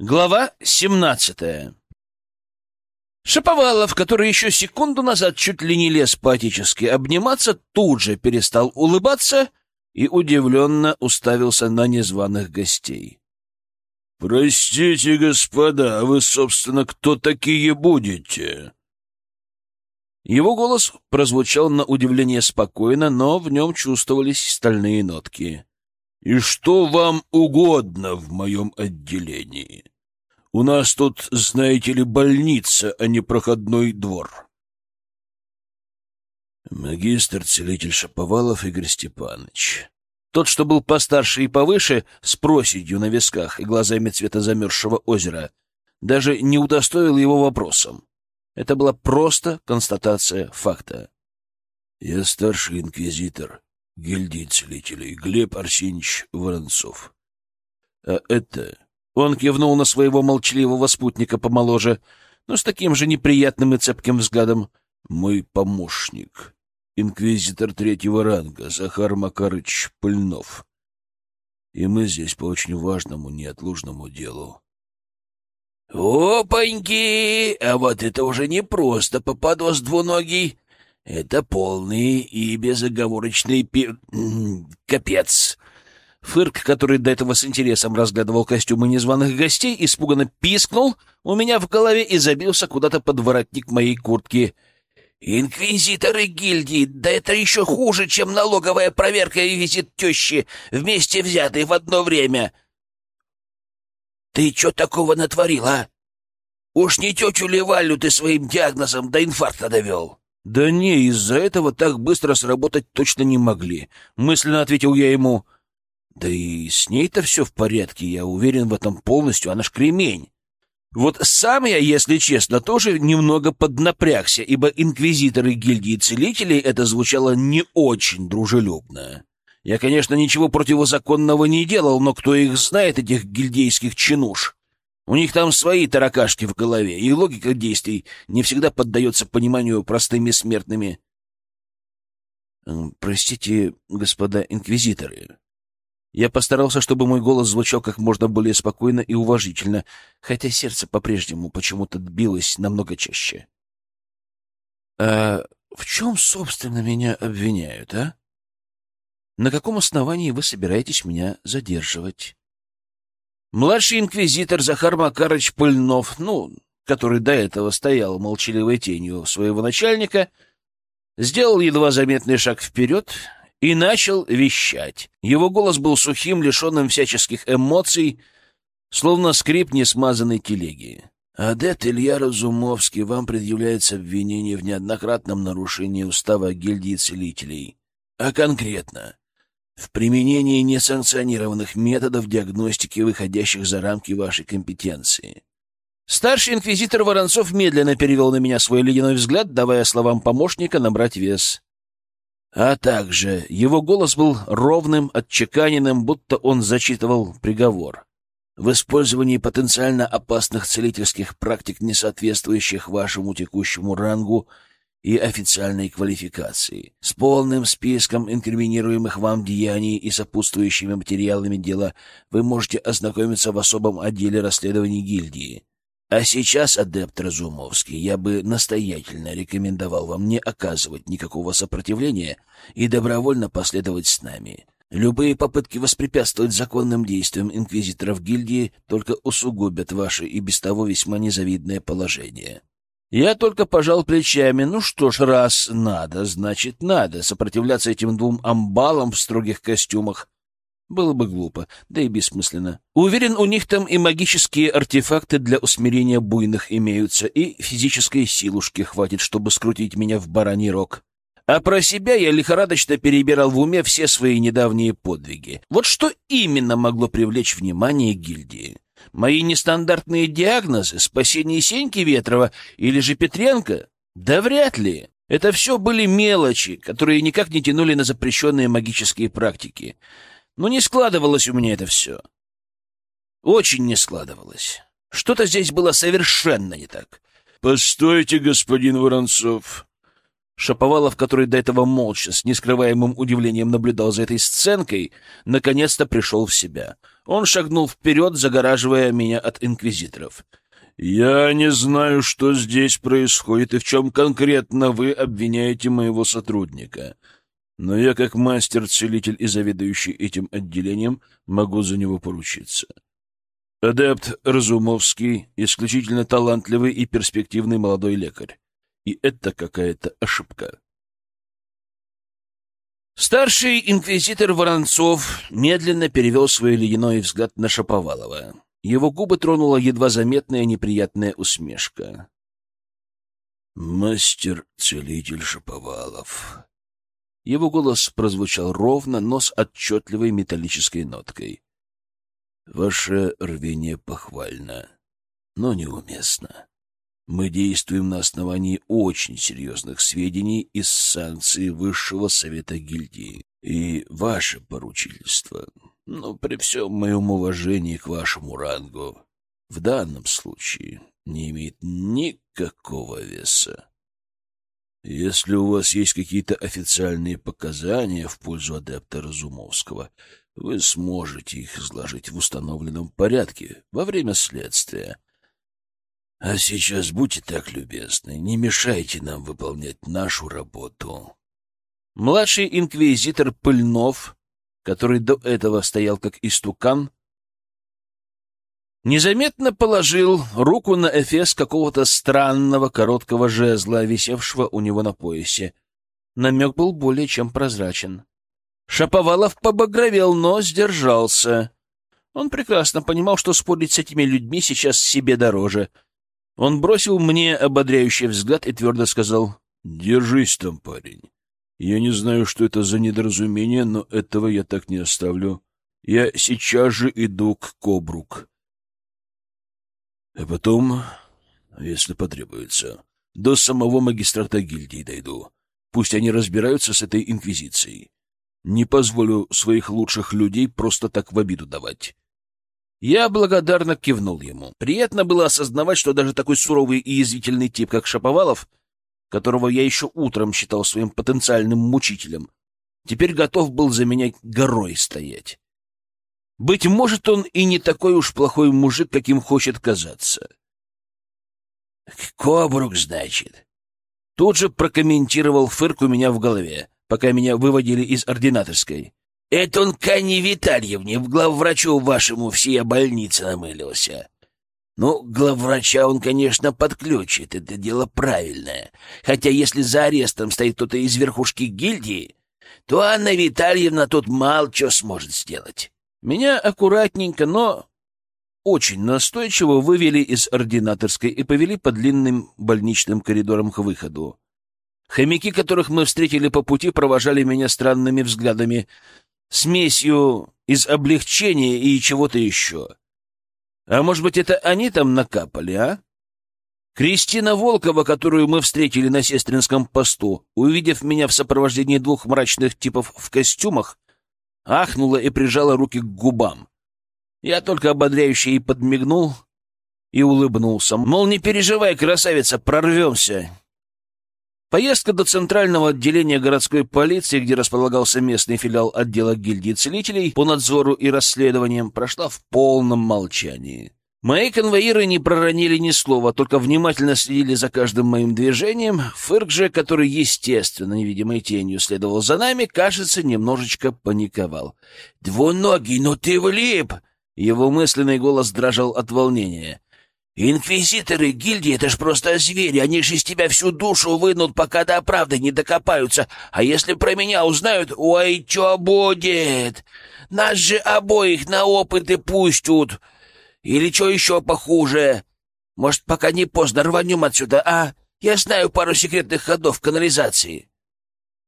Глава 17 Шаповалов, который еще секунду назад чуть ли не лез поотечески обниматься, тут же перестал улыбаться и удивленно уставился на незваных гостей. — Простите, господа, а вы, собственно, кто такие будете? Его голос прозвучал на удивление спокойно, но в нем чувствовались стальные нотки. И что вам угодно в моем отделении? У нас тут, знаете ли, больница, а не проходной двор. Магистр-целитель Шаповалов Игорь Степанович. Тот, что был постарше и повыше, с проседью на висках и глазами цвета замерзшего озера, даже не удостоил его вопросом. Это была просто констатация факта. Я старший инквизитор гильдии целителей Глеб Арсеньевич Воронцов. А это... Он кивнул на своего молчаливого спутника помоложе, но с таким же неприятным и цепким взглядом. Мой помощник, инквизитор третьего ранга, Захар Макарыч Пыльнов. И мы здесь по очень важному, неотложному делу. «Опаньки! А вот это уже не просто попадос двуногий!» Это полный и безоговорочный пи... капец. Фырк, который до этого с интересом разглядывал костюмы незваных гостей, испуганно пискнул у меня в голове и забился куда-то под воротник моей куртки. «Инквизиторы гильдии! Да это еще хуже, чем налоговая проверка и визит тещи, вместе взятые в одно время!» «Ты что такого натворил, а? Уж не тетю Левалю ты своим диагнозом до инфаркта довел!» «Да не, из-за этого так быстро сработать точно не могли», — мысленно ответил я ему. «Да и с ней-то все в порядке, я уверен в этом полностью, она ж кремень». Вот сам я, если честно, тоже немного поднапрягся, ибо инквизиторы гильдии целителей это звучало не очень дружелюбно. Я, конечно, ничего противозаконного не делал, но кто их знает, этих гильдейских чинуш? У них там свои таракашки в голове, и логика действий не всегда поддается пониманию простыми смертными. «Простите, господа инквизиторы». Я постарался, чтобы мой голос звучал как можно более спокойно и уважительно, хотя сердце по-прежнему почему-то билось намного чаще. «А в чем, собственно, меня обвиняют, а? На каком основании вы собираетесь меня задерживать?» Младший инквизитор Захар Макарыч Пыльнов, ну, который до этого стоял молчаливой тенью своего начальника, сделал едва заметный шаг вперед и начал вещать. Его голос был сухим, лишенным всяческих эмоций, словно скрип несмазанной телеги. «Адепт Илья Разумовский, вам предъявляется обвинение в неоднократном нарушении устава гильдии целителей. А конкретно, в применении несанкционированных методов диагностики, выходящих за рамки вашей компетенции. Старший инквизитор Воронцов медленно перевел на меня свой ледяной взгляд, давая словам помощника набрать вес. А также его голос был ровным, отчеканенным, будто он зачитывал приговор. В использовании потенциально опасных целительских практик, не соответствующих вашему текущему рангу и официальной квалификации, с полным списком инкриминируемых вам деяний и сопутствующими материалами дела вы можете ознакомиться в особом отделе расследований гильдии. А сейчас, адепт Разумовский, я бы настоятельно рекомендовал вам не оказывать никакого сопротивления и добровольно последовать с нами. Любые попытки воспрепятствовать законным действиям инквизиторов гильдии только усугубят ваше и без того весьма незавидное положение. Я только пожал плечами. Ну что ж, раз надо, значит надо. Сопротивляться этим двум амбалам в строгих костюмах было бы глупо, да и бессмысленно. Уверен, у них там и магические артефакты для усмирения буйных имеются, и физической силушки хватит, чтобы скрутить меня в бараний рог. А про себя я лихорадочно перебирал в уме все свои недавние подвиги. Вот что именно могло привлечь внимание гильдии? Мои нестандартные диагнозы, спасение Сеньки Ветрова или же Петренко? Да вряд ли. Это все были мелочи, которые никак не тянули на запрещенные магические практики. Но не складывалось у меня это все. Очень не складывалось. Что-то здесь было совершенно не так. — Постойте, господин Воронцов. Шаповалов, который до этого молча, с нескрываемым удивлением наблюдал за этой сценкой, наконец-то пришел в себя. Он шагнул вперед, загораживая меня от инквизиторов. «Я не знаю, что здесь происходит и в чем конкретно вы обвиняете моего сотрудника, но я, как мастер-целитель и заведующий этим отделением, могу за него поручиться. Адепт Разумовский — исключительно талантливый и перспективный молодой лекарь. И это какая-то ошибка. Старший инквизитор Воронцов медленно перевел свой ледяной взгляд на Шаповалова. Его губы тронула едва заметная неприятная усмешка. «Мастер-целитель Шаповалов». Его голос прозвучал ровно, но с отчетливой металлической ноткой. «Ваше рвение похвально, но неуместно. Мы действуем на основании очень серьезных сведений из санкций Высшего Совета Гильдии. И ваше поручительство, но при всем моем уважении к вашему рангу, в данном случае не имеет никакого веса. Если у вас есть какие-то официальные показания в пользу адепта Разумовского, вы сможете их изложить в установленном порядке во время следствия. А сейчас будьте так любезны, не мешайте нам выполнять нашу работу. Младший инквизитор Пыльнов, который до этого стоял как истукан, незаметно положил руку на эфес какого-то странного короткого жезла, висевшего у него на поясе. Намек был более чем прозрачен. Шаповалов побагровел, но сдержался. Он прекрасно понимал, что спорить с этими людьми сейчас себе дороже — он бросил мне ободряющий взгляд и твердо сказал, «Держись там, парень. Я не знаю, что это за недоразумение, но этого я так не оставлю. Я сейчас же иду к Кобрук. А потом, если потребуется, до самого магистрата гильдии дойду. Пусть они разбираются с этой инквизицией. Не позволю своих лучших людей просто так в обиду давать. Я благодарно кивнул ему. Приятно было осознавать, что даже такой суровый и язвительный тип, как Шаповалов, которого я еще утром считал своим потенциальным мучителем, теперь готов был за меня горой стоять. Быть может, он и не такой уж плохой мужик, каким хочет казаться. «Кобрук, значит?» Тут же прокомментировал фырк у меня в голове, пока меня выводили из ординаторской. Это он к Анне Витальевне, главврачу вашему всей больнице намылился. Ну, главврача он, конечно, подключит, это дело правильное. Хотя если за арестом стоит кто-то из верхушки гильдии, то Анна Витальевна тут мало что сможет сделать. Меня аккуратненько, но очень настойчиво вывели из ординаторской и повели по длинным больничным коридорам к выходу. Хомяки, которых мы встретили по пути, провожали меня странными взглядами, смесью из облегчения и чего-то еще. А может быть, это они там накапали, а? Кристина Волкова, которую мы встретили на сестринском посту, увидев меня в сопровождении двух мрачных типов в костюмах, ахнула и прижала руки к губам. Я только ободряюще ей подмигнул и улыбнулся. Мол, не переживай, красавица, прорвемся. Поездка до центрального отделения городской полиции, где располагался местный филиал отдела гильдии целителей по надзору и расследованиям, прошла в полном молчании. Мои конвоиры не проронили ни слова, только внимательно следили за каждым моим движением. Фырк же, который, естественно, невидимой тенью следовал за нами, кажется, немножечко паниковал. «Двуногий, ну ты влип!» Его мысленный голос дрожал от волнения. Инквизиторы гильдии — это ж просто звери, они же из тебя всю душу вынут, пока до правды не докопаются. А если про меня узнают, ой, чё будет? Нас же обоих на опыты пустят. Или что еще похуже? Может, пока не поздно рванем отсюда, а? Я знаю пару секретных ходов канализации.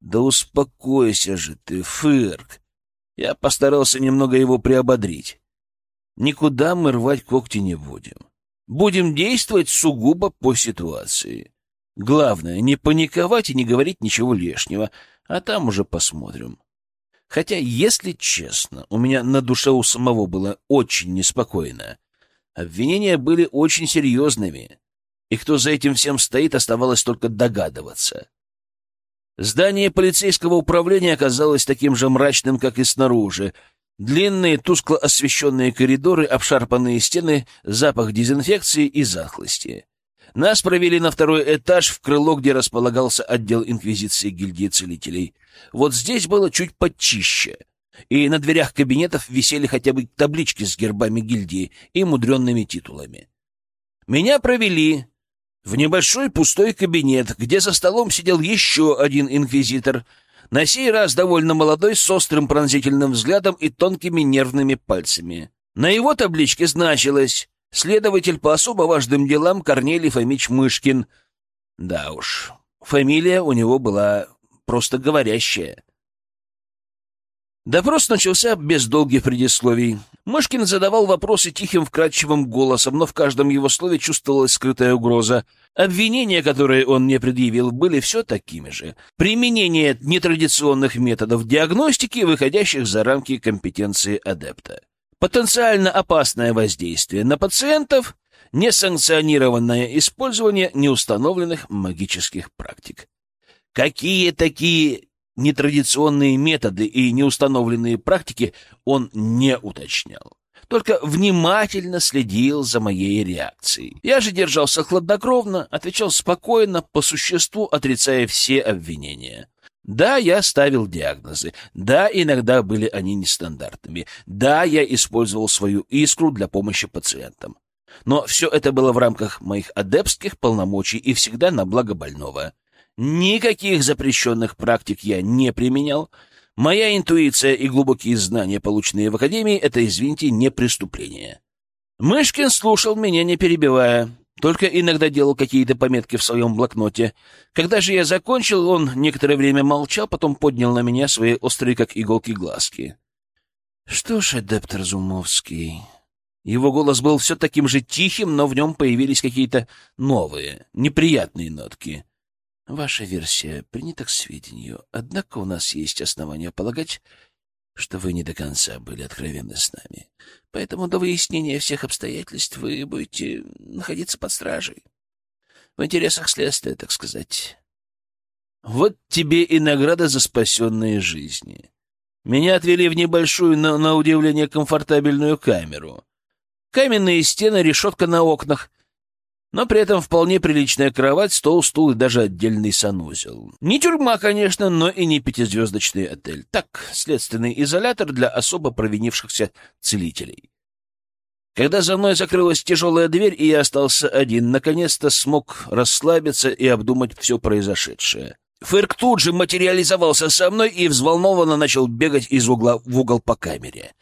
Да успокойся же ты, Фырк. Я постарался немного его приободрить. Никуда мы рвать когти не будем. Будем действовать сугубо по ситуации. Главное, не паниковать и не говорить ничего лишнего, а там уже посмотрим. Хотя, если честно, у меня на душе у самого было очень неспокойно. Обвинения были очень серьезными, и кто за этим всем стоит, оставалось только догадываться. Здание полицейского управления оказалось таким же мрачным, как и снаружи. Длинные, тускло освещенные коридоры, обшарпанные стены, запах дезинфекции и захлости. Нас провели на второй этаж в крыло, где располагался отдел инквизиции гильдии целителей. Вот здесь было чуть почище, и на дверях кабинетов висели хотя бы таблички с гербами гильдии и мудренными титулами. Меня провели в небольшой пустой кабинет, где за столом сидел еще один инквизитор, на сей раз довольно молодой, с острым пронзительным взглядом и тонкими нервными пальцами. На его табличке значилось Следователь по особо важным делам Корнелий Фомич Мышкин. Да уж, фамилия у него была просто говорящая. Допрос начался без долгих предисловий. Мышкин задавал вопросы тихим, вкрадчивым голосом, но в каждом его слове чувствовалась скрытая угроза. Обвинения, которые он мне предъявил, были все такими же. Применение нетрадиционных методов диагностики, выходящих за рамки компетенции адепта потенциально опасное воздействие на пациентов, несанкционированное использование неустановленных магических практик. Какие такие нетрадиционные методы и неустановленные практики он не уточнял, только внимательно следил за моей реакцией. Я же держался хладнокровно, отвечал спокойно, по существу отрицая все обвинения. Да, я ставил диагнозы. Да, иногда были они нестандартными. Да, я использовал свою искру для помощи пациентам. Но все это было в рамках моих адепских полномочий и всегда на благо больного. Никаких запрещенных практик я не применял. Моя интуиция и глубокие знания, полученные в Академии, это, извините, не преступление. Мышкин слушал меня, не перебивая. Только иногда делал какие-то пометки в своем блокноте. Когда же я закончил, он некоторое время молчал, потом поднял на меня свои острые, как иголки, глазки. — Что ж, адепт Разумовский... Его голос был все таким же тихим, но в нем появились какие-то новые, неприятные нотки. Ваша версия принята к сведению, однако у нас есть основания полагать, что вы не до конца были откровенны с нами. Поэтому до выяснения всех обстоятельств вы будете находиться под стражей. В интересах следствия, так сказать. Вот тебе и награда за спасенные жизни. Меня отвели в небольшую, но, на удивление, комфортабельную камеру. Каменные стены, решетка на окнах — но при этом вполне приличная кровать, стол, стул и даже отдельный санузел. Не тюрьма, конечно, но и не пятизвездочный отель. Так, следственный изолятор для особо провинившихся целителей. Когда за мной закрылась тяжелая дверь, и я остался один, наконец-то смог расслабиться и обдумать все произошедшее. Фырк тут же материализовался со мной и взволнованно начал бегать из угла в угол по камере.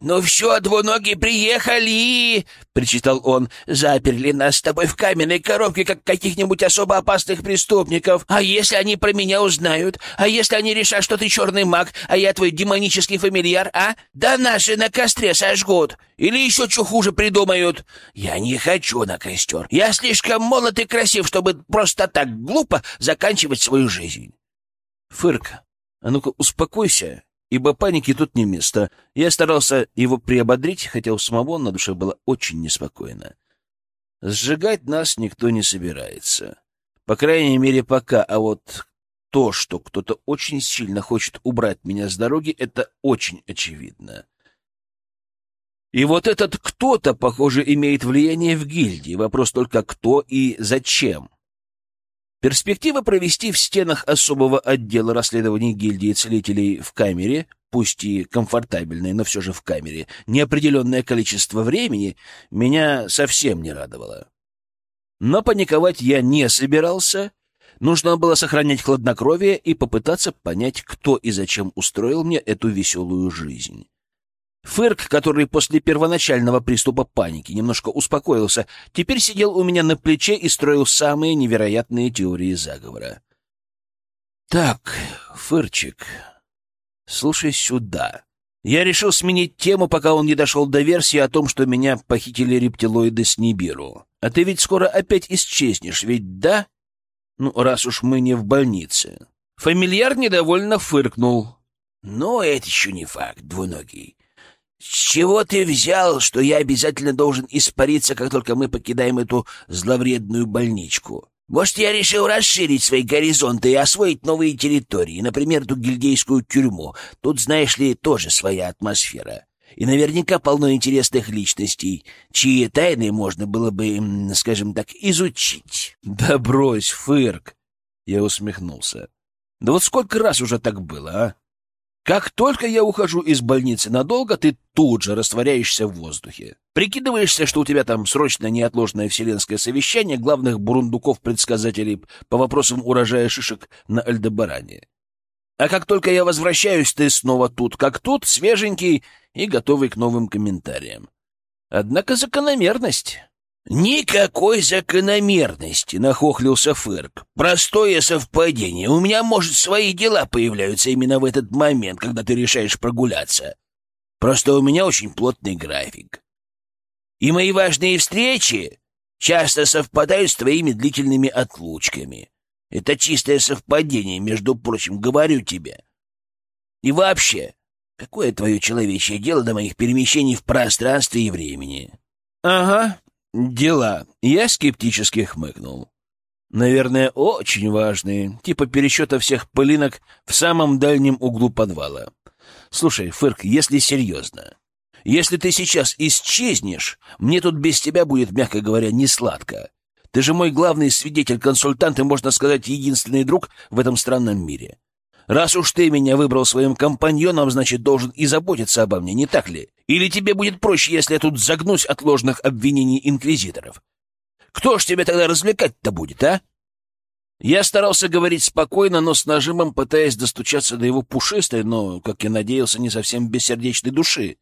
«Ну все, двуногие приехали!» — причитал он. «Заперли нас с тобой в каменной коробке, как каких-нибудь особо опасных преступников. А если они про меня узнают? А если они решат, что ты черный маг, а я твой демонический фамильяр, а? Да наши на костре сожгут! Или еще что хуже придумают! Я не хочу на костер. Я слишком молод и красив, чтобы просто так глупо заканчивать свою жизнь». «Фырк, а ну-ка успокойся ибо паники тут не место. Я старался его приободрить, хотя у самого на душе было очень неспокойно. Сжигать нас никто не собирается. По крайней мере, пока. А вот то, что кто-то очень сильно хочет убрать меня с дороги, это очень очевидно. И вот этот кто-то, похоже, имеет влияние в гильдии. Вопрос только кто и зачем. Перспектива провести в стенах особого отдела расследований гильдии целителей в камере, пусть и комфортабельной, но все же в камере, неопределенное количество времени меня совсем не радовало. Но паниковать я не собирался. Нужно было сохранять хладнокровие и попытаться понять, кто и зачем устроил мне эту веселую жизнь. Фырк, который после первоначального приступа паники немножко успокоился, теперь сидел у меня на плече и строил самые невероятные теории заговора. «Так, Фырчик, слушай сюда. Я решил сменить тему, пока он не дошел до версии о том, что меня похитили рептилоиды с Нибиру. А ты ведь скоро опять исчезнешь, ведь да? Ну, раз уж мы не в больнице». Фамильяр недовольно фыркнул. «Но это еще не факт, двуногий. «С чего ты взял, что я обязательно должен испариться, как только мы покидаем эту зловредную больничку? Может, я решил расширить свои горизонты и освоить новые территории, например, ту гильдейскую тюрьму. Тут, знаешь ли, тоже своя атмосфера. И наверняка полно интересных личностей, чьи тайны можно было бы, скажем так, изучить. Да брось, фырк! Я усмехнулся. Да вот сколько раз уже так было, а? Как только я ухожу из больницы надолго, ты тут же растворяешься в воздухе. Прикидываешься, что у тебя там срочное неотложное вселенское совещание главных бурундуков-предсказателей по вопросам урожая шишек на Альдебаране. А как только я возвращаюсь, ты снова тут, как тут, свеженький и готовый к новым комментариям. Однако закономерность. «Никакой закономерности», — нахохлился Фырк. «Простое совпадение. У меня, может, свои дела появляются именно в этот момент, когда ты решаешь прогуляться. Просто у меня очень плотный график. И мои важные встречи часто совпадают с твоими длительными отлучками. Это чистое совпадение, между прочим, говорю тебе. И вообще, какое твое человечье дело до моих перемещений в пространстве и времени?» «Ага, Дела. Я скептически хмыкнул. Наверное, очень важные, типа пересчета всех пылинок в самом дальнем углу подвала. Слушай, Фырк, если серьезно, если ты сейчас исчезнешь, мне тут без тебя будет, мягко говоря, не сладко. Ты же мой главный свидетель-консультант и, можно сказать, единственный друг в этом странном мире. Раз уж ты меня выбрал своим компаньоном, значит, должен и заботиться обо мне, не так ли? Или тебе будет проще, если я тут загнусь от ложных обвинений инквизиторов? Кто ж тебя тогда развлекать-то будет, а? Я старался говорить спокойно, но с нажимом пытаясь достучаться до его пушистой, но, как я надеялся, не совсем бессердечной души.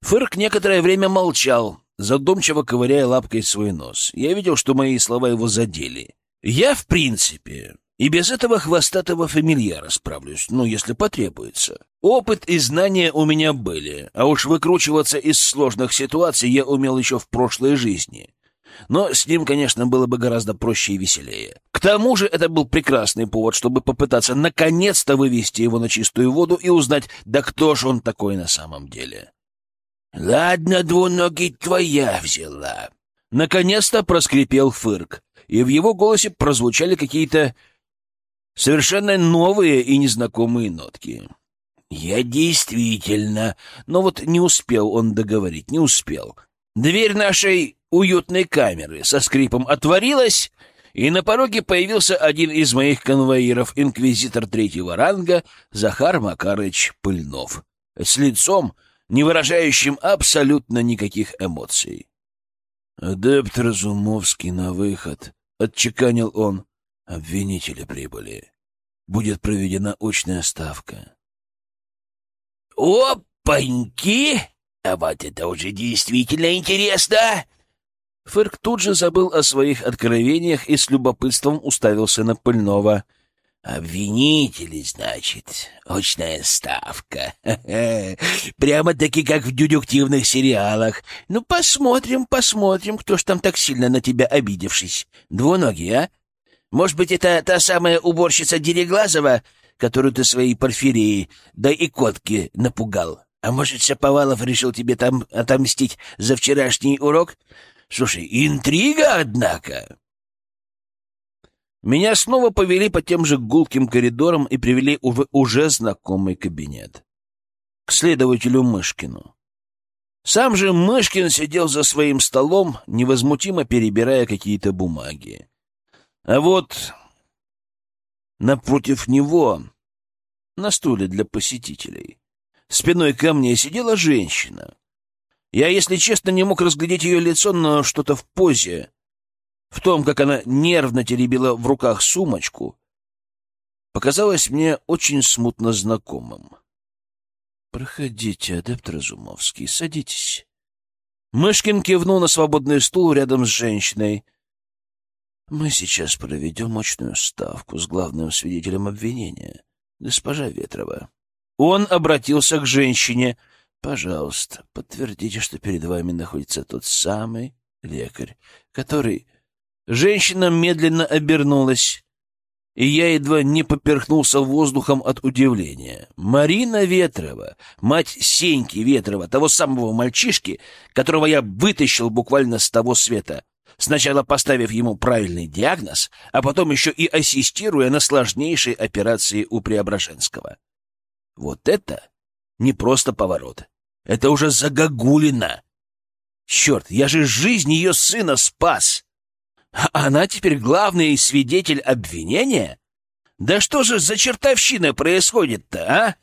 Фырк некоторое время молчал, задумчиво ковыряя лапкой свой нос. Я видел, что мои слова его задели. Я, в принципе, и без этого хвостатого фамильяра справлюсь, ну, если потребуется. Опыт и знания у меня были, а уж выкручиваться из сложных ситуаций я умел еще в прошлой жизни. Но с ним, конечно, было бы гораздо проще и веселее. К тому же это был прекрасный повод, чтобы попытаться наконец-то вывести его на чистую воду и узнать, да кто же он такой на самом деле. «Ладно, двуногий, твоя взяла». Наконец-то проскрипел Фырк, и в его голосе прозвучали какие-то совершенно новые и незнакомые нотки. «Я действительно...» Но вот не успел он договорить, не успел. Дверь нашей уютной камеры со скрипом отворилась, и на пороге появился один из моих конвоиров, инквизитор третьего ранга Захар Макарыч Пыльнов, с лицом, не выражающим абсолютно никаких эмоций. «Адепт Разумовский на выход», — отчеканил он. Обвинители прибыли. Будет проведена очная ставка. «Опаньки! А вот это уже действительно интересно!» Фырк тут же забыл о своих откровениях и с любопытством уставился на Пыльного. «Обвинители, значит, очная ставка. Прямо-таки как в дедуктивных сериалах. Ну, посмотрим, посмотрим, кто ж там так сильно на тебя обидевшись. Двуногий, а? Может быть, это та самая уборщица Дереглазова, которую ты своей порфирией, да и котки напугал? А может, Шаповалов решил тебе там отомстить за вчерашний урок? Слушай, интрига, однако!» Меня снова повели по тем же гулким коридорам и привели в уже знакомый кабинет. К следователю Мышкину. Сам же Мышкин сидел за своим столом, невозмутимо перебирая какие-то бумаги. А вот напротив него, на стуле для посетителей, спиной ко мне сидела женщина. Я, если честно, не мог разглядеть ее лицо, но что-то в позе, в том, как она нервно теребила в руках сумочку, показалось мне очень смутно знакомым. «Проходите, адепт Разумовский, садитесь». Мышкин кивнул на свободный стул рядом с женщиной — мы сейчас проведем мощную ставку с главным свидетелем обвинения, госпожа Ветрова. Он обратился к женщине. Пожалуйста, подтвердите, что перед вами находится тот самый лекарь, который... Женщина медленно обернулась, и я едва не поперхнулся воздухом от удивления. Марина Ветрова, мать Сеньки Ветрова, того самого мальчишки, которого я вытащил буквально с того света — сначала поставив ему правильный диагноз, а потом еще и ассистируя на сложнейшей операции у Преображенского. Вот это не просто поворот. Это уже загогулина. Черт, я же жизнь ее сына спас. А она теперь главный свидетель обвинения? Да что же за чертовщина происходит-то, а?